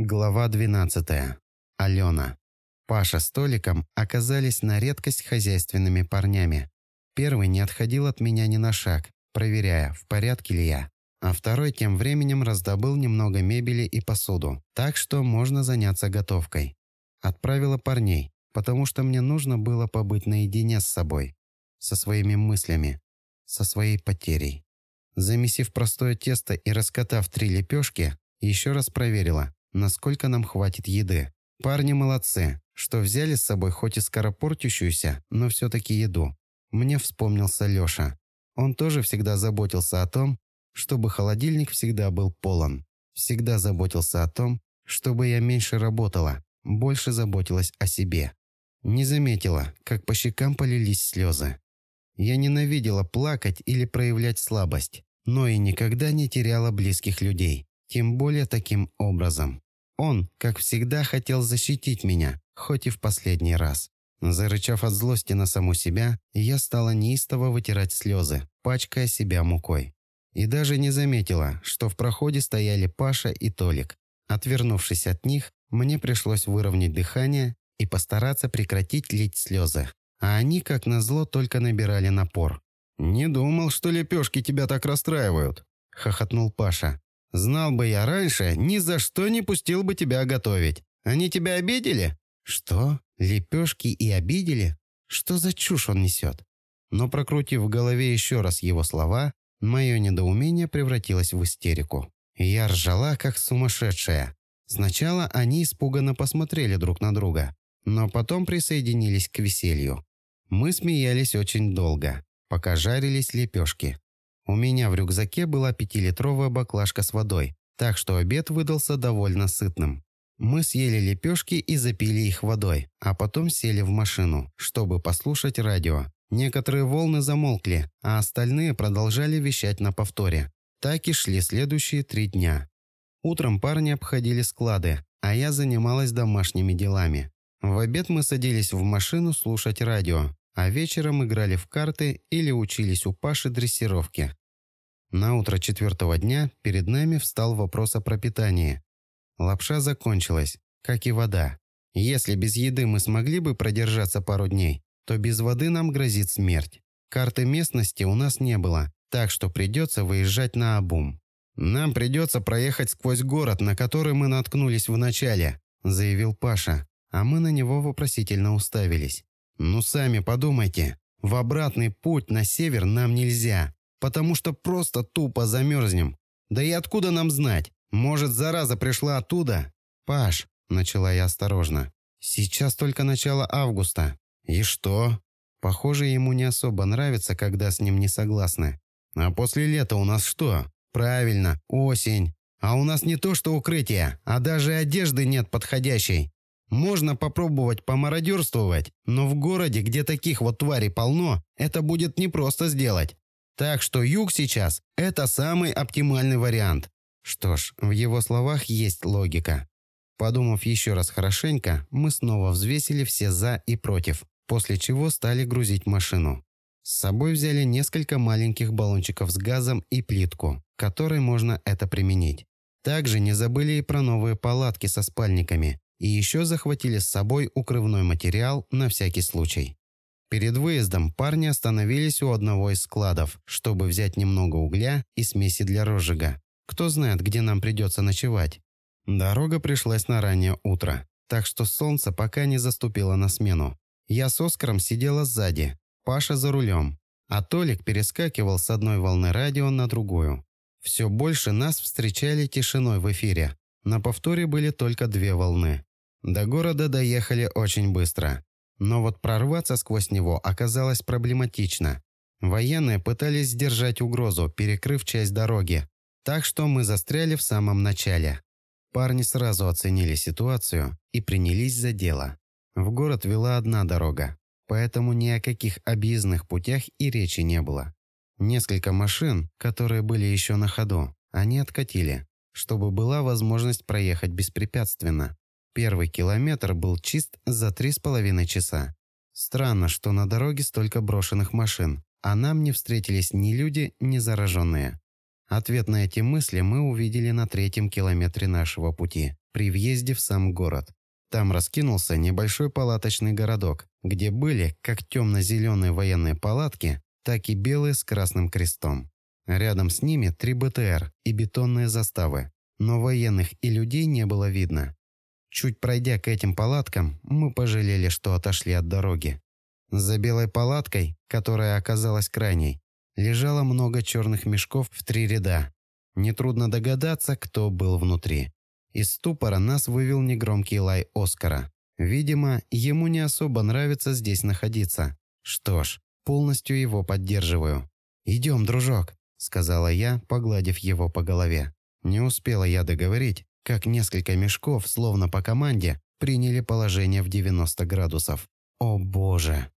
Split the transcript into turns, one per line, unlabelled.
Глава 12. Алена. Паша с Толиком оказались на редкость хозяйственными парнями. Первый не отходил от меня ни на шаг, проверяя, в порядке ли я. А второй тем временем раздобыл немного мебели и посуду, так что можно заняться готовкой. Отправила парней, потому что мне нужно было побыть наедине с собой, со своими мыслями, со своей потерей. Замесив простое тесто и раскатав три лепешки, еще раз проверила, насколько нам хватит еды. Парни молодцы, что взяли с собой хоть и скоропортящуюся, но все-таки еду. Мне вспомнился Леша. Он тоже всегда заботился о том, чтобы холодильник всегда был полон. Всегда заботился о том, чтобы я меньше работала, больше заботилась о себе. Не заметила, как по щекам полились слезы. Я ненавидела плакать или проявлять слабость, но и никогда не теряла близких людей, тем более таким образом. Он, как всегда, хотел защитить меня, хоть и в последний раз. Зарычав от злости на саму себя, я стала неистово вытирать слезы, пачкая себя мукой. И даже не заметила, что в проходе стояли Паша и Толик. Отвернувшись от них, мне пришлось выровнять дыхание и постараться прекратить лить слезы. А они, как назло, только набирали напор.
«Не думал, что лепешки тебя так расстраивают», – хохотнул Паша. Знал бы я раньше, ни за что не пустил бы тебя готовить. Они тебя обидели?»
«Что? Лепешки и обидели? Что за чушь он несет?» Но прокрутив в голове еще раз его слова, мое недоумение превратилось в истерику. Я ржала, как сумасшедшая. Сначала они испуганно посмотрели друг на друга, но потом присоединились к веселью. Мы смеялись очень долго, пока жарились лепешки. У меня в рюкзаке была пятилитровая баклажка с водой, так что обед выдался довольно сытным. Мы съели лепешки и запили их водой, а потом сели в машину, чтобы послушать радио. Некоторые волны замолкли, а остальные продолжали вещать на повторе. Так и шли следующие три дня. Утром парни обходили склады, а я занималась домашними делами. В обед мы садились в машину слушать радио, а вечером играли в карты или учились у Паши дрессировки. На утро четвертого дня перед нами встал вопрос о пропитании. Лапша закончилась, как и вода. Если без еды мы смогли бы продержаться пару дней, то без воды нам грозит смерть. Карты местности у нас не было, так что придется выезжать на обум. «Нам придется проехать сквозь город, на который мы наткнулись в начале», заявил Паша, а мы на него вопросительно уставились. «Ну сами подумайте, в обратный путь на север нам нельзя потому что просто тупо замерзнем. Да и откуда нам знать? Может, зараза пришла оттуда? Паш, начала я осторожно. Сейчас только начало августа. И что? Похоже, ему не особо нравится, когда с ним не согласны. А после лета у нас что? Правильно, осень. А у нас не то что укрытие, а даже одежды нет подходящей. Можно попробовать помародерствовать, но в городе, где таких вот тварей полно, это будет непросто сделать. Так что юг сейчас – это самый оптимальный вариант. Что ж, в его словах есть логика. Подумав еще раз хорошенько, мы снова взвесили все «за» и «против», после чего стали грузить машину. С собой взяли несколько маленьких баллончиков с газом и плитку, которой можно это применить. Также не забыли и про новые палатки со спальниками, и еще захватили с собой укрывной материал на всякий случай. Перед выездом парни остановились у одного из складов, чтобы взять немного угля и смеси для розжига. Кто знает, где нам придется ночевать. Дорога пришлась на раннее утро, так что солнце пока не заступило на смену. Я с Оскаром сидела сзади, Паша за рулем, а Толик перескакивал с одной волны радио на другую. Все больше нас встречали тишиной в эфире. На повторе были только две волны. До города доехали очень быстро. Но вот прорваться сквозь него оказалось проблематично. Военные пытались сдержать угрозу, перекрыв часть дороги. Так что мы застряли в самом начале. Парни сразу оценили ситуацию и принялись за дело. В город вела одна дорога, поэтому ни о каких объездных путях и речи не было. Несколько машин, которые были еще на ходу, они откатили, чтобы была возможность проехать беспрепятственно. Первый километр был чист за три с половиной часа. Странно, что на дороге столько брошенных машин, а нам не встретились ни люди, ни зараженные. Ответ на эти мысли мы увидели на третьем километре нашего пути. при въезде в сам город. Там раскинулся небольшой палаточный городок, где были как темно-зеленые военные палатки, так и белые с красным крестом. Рядом с ними три БТР и бетонные заставы, но военных и людей не было видно. Чуть пройдя к этим палаткам, мы пожалели, что отошли от дороги. За белой палаткой, которая оказалась крайней, лежало много черных мешков в три ряда. Нетрудно догадаться, кто был внутри. Из ступора нас вывел негромкий лай Оскара. Видимо, ему не особо нравится здесь находиться. Что ж, полностью его поддерживаю. «Идем, дружок», — сказала я, погладив его по голове. Не успела я договорить, как несколько мешков, словно по команде, приняли положение в 90 градусов. О боже!